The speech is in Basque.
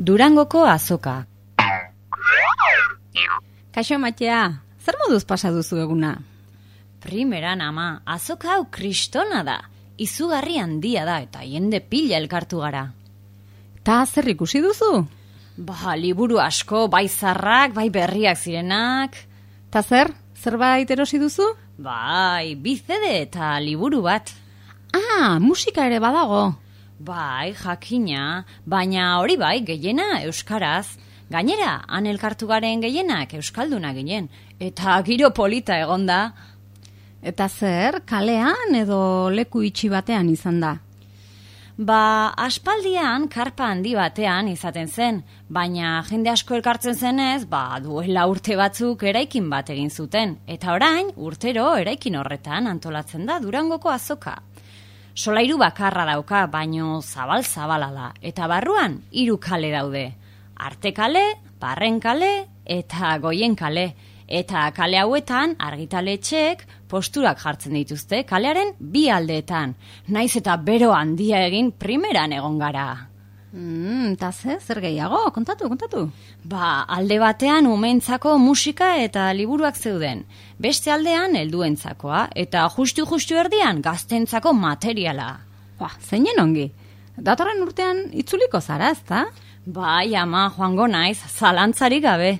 Durangoko azoka. Kaixo matea, zer moduz pasa duzu eguna? Primeran ama, azoka hau kristona da. Izugarri handia da eta jende pila elkartu gara. Ta zer ikusi duzu? Ba, liburu asko, bai zarrak, bai berriak zirenak. Ta zer, zerbait erosi duzu? Bai, bizede eta liburu bat. Ah, musika ere badago. Bai, jakina, baina hori bai, gehiena euskaraz. Gainera, han elkartu garen gehienak euskalduna ginen. Eta giro polita egonda. Eta zer, kalean edo leku itxi batean izan da? Ba, aspaldian karpa handi batean izaten zen, baina jende asko elkartzen zenez, ba, duela urte batzuk eraikin bat egin zuten. Eta orain, urtero eraikin horretan antolatzen da Durangoko azoka. Solairu bakarra dauka, baino zabal-zabala da. Eta barruan, hiru kale daude. Arte kale, barren kale eta goien kale. Eta kale hauetan argitaletxeek posturak jartzen dituzte kalearen bi aldeetan. Naiz eta bero handia egin primeran egon gara. Mm, ta ze, zer gehiago, kontatu, kontatu. Ba, alde batean umentzako musika eta liburuak zeuden. Beste aldean helduentzakoa eta justu-justu erdian gaztentzako materiala. Ba, zeinen ongi. Datorren urtean itzuliko zara, ezta? Bai, ama, joango naiz, zalantzarik gabe.